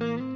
Mm-hmm.